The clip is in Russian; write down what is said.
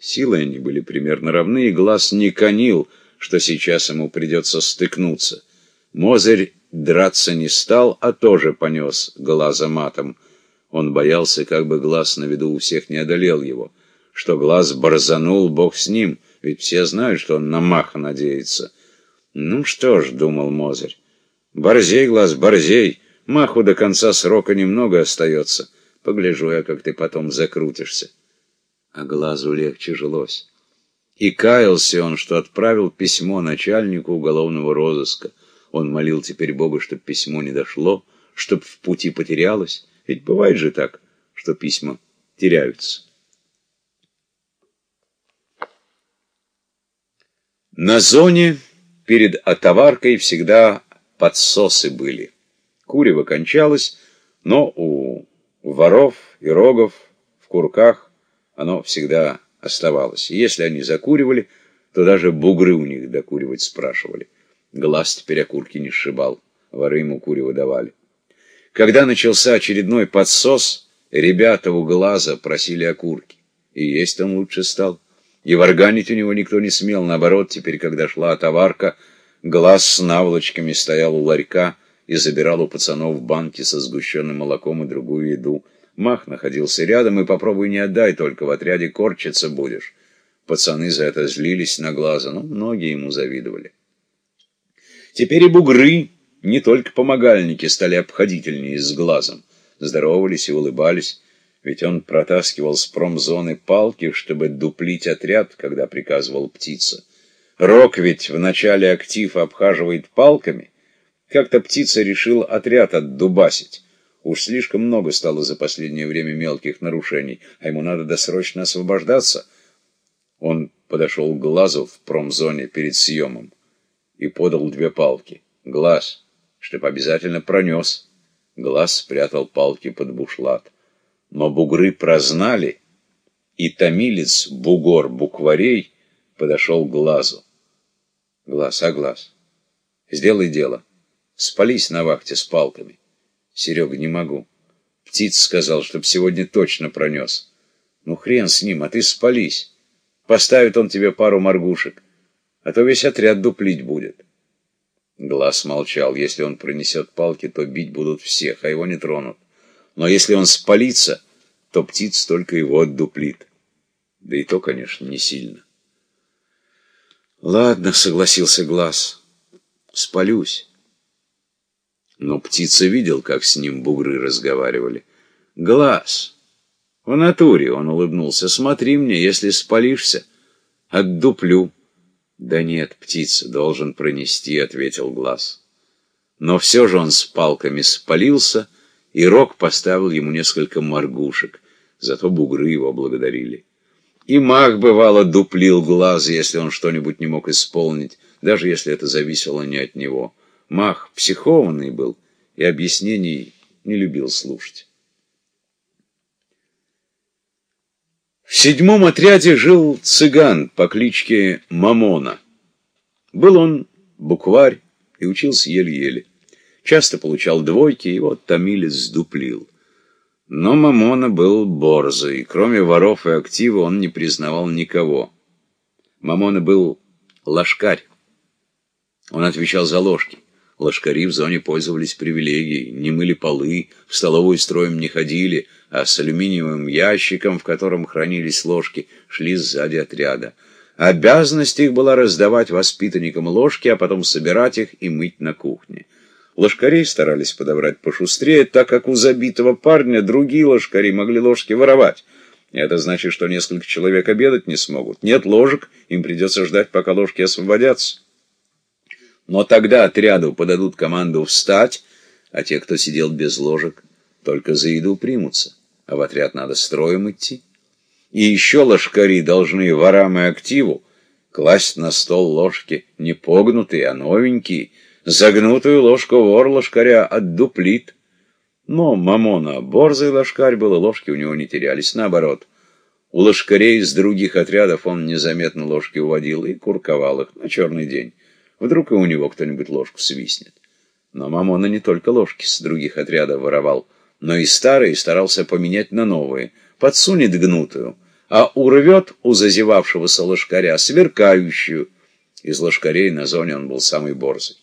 Силой они были примерно равны, и глаз не конил, что сейчас ему придется стыкнуться. Мозырь драться не стал, а тоже понес глаза матом. Он боялся, как бы глаз на виду у всех не одолел его. Что глаз борзанул, бог с ним, ведь все знают, что он на маха надеется. Ну что ж, думал Мозырь, борзей, глаз, борзей, маху до конца срока немного остается. Погляжу я, как ты потом закрутишься. А глазу легче жилось. И каялся он, что отправил письмо начальнику уголовного розыска. Он молил теперь Бога, чтобы письмо не дошло, чтоб в пути потерялось. Ведь бывает же так, что письма теряются. На зоне перед отоваркой всегда подсосы были. Курево кончалось, но у воров и рогов в курках оно всегда оставалось. И если они закуривали, то даже бугры у них докуривать спрашивали. Глаз теперь окурки не сшибал, воры ему курево давали. Когда начался очередной подсос, ребята у глаза просили окурки. И есть он лучше стал. И варганить у него никто не смел. Наоборот, теперь, когда шла товарка, глаз с наволочками стоял у ларька и забирал у пацанов банки со сгущенным молоком и другую еду. Мах находился рядом, и попробуй не отдай, только в отряде корчиться будешь. Пацаны за это злились на глаза, но многие ему завидовали. Теперь и бугры, не только помогальники, стали обходительнее с глазом. Здоровались и улыбались, ведь он протаскивал с промзоны палки, чтобы дуплить отряд, когда приказывал птица. Рок ведь вначале актив обхаживает палками. Как-то птица решил отряд отдубасить. Уж слишком много стало за последнее время мелких нарушений, а ему надо досрочно освобождаться. Он подошел к глазу в промзоне перед съемом и подал две палки. Глаз, чтоб обязательно пронес. Глаз спрятал палки под бушлат. Но бугры прознали, и томилец бугор букварей подошел к глазу. Глаз, а глаз, сделай дело. Спались на вахте с палками. Серега, не могу. Птиц сказал, чтоб сегодня точно пронес. Ну хрен с ним, а ты спались. Поставит он тебе пару моргушек а то весь отряд дуплить будет. Глаз молчал. Если он пронесет палки, то бить будут всех, а его не тронут. Но если он спалится, то птиц только его отдуплит. Да и то, конечно, не сильно. Ладно, согласился Глаз. Спалюсь. Но птица видел, как с ним бугры разговаривали. Глаз. В натуре он улыбнулся. Смотри мне, если спалишься, отдуплю. «Да нет, птица, должен пронести», — ответил глаз. Но все же он с палками спалился, и Рок поставил ему несколько моргушек, зато бугры его благодарили. И маг, бывало, дуплил глаз, если он что-нибудь не мог исполнить, даже если это зависело не от него. Мах психованный был и объяснений не любил слушать. В седьмом отряде жил цыган по кличке Мамона. Был он букварь и учился еле-еле. Часто получал двойки, вот томилец сдуплил. Но Мамона был борзый, кроме воров и актива он не признавал никого. Мамона был ложкарь. Он отвечал за ложки. Ложкари в зоне пользовались привилегией, не мыли полы, в столовую строем не ходили — а с алюминиевым ящиком, в котором хранились ложки, шли сзади отряда. Обязанность их была раздавать воспитанникам ложки, а потом собирать их и мыть на кухне. Ложкарей старались подобрать пошустрее, так как у забитого парня другие ложкари могли ложки воровать. Это значит, что несколько человек обедать не смогут. Нет ложек, им придется ждать, пока ложки освободятся. Но тогда отряду подадут команду встать, а те, кто сидел без ложек, только за еду примутся а в отряд надо строем идти. И еще ложкари должны ворам и активу класть на стол ложки не погнутые, а новенькие. Загнутую ложку вор ложкаря отдуплит. Но Мамона борзый ложкарь был, ложки у него не терялись, наоборот. У ложкарей из других отрядов он незаметно ложки уводил и курковал их на черный день. Вдруг и у него кто-нибудь ложку свистнет. Но Мамона не только ложки с других отрядов воровал, но и старые старался поменять на новые. Подсунет гнутую, а урвет у зазевавшегося лошкаря сверкающую. Из лошкарей на зоне он был самый борзый.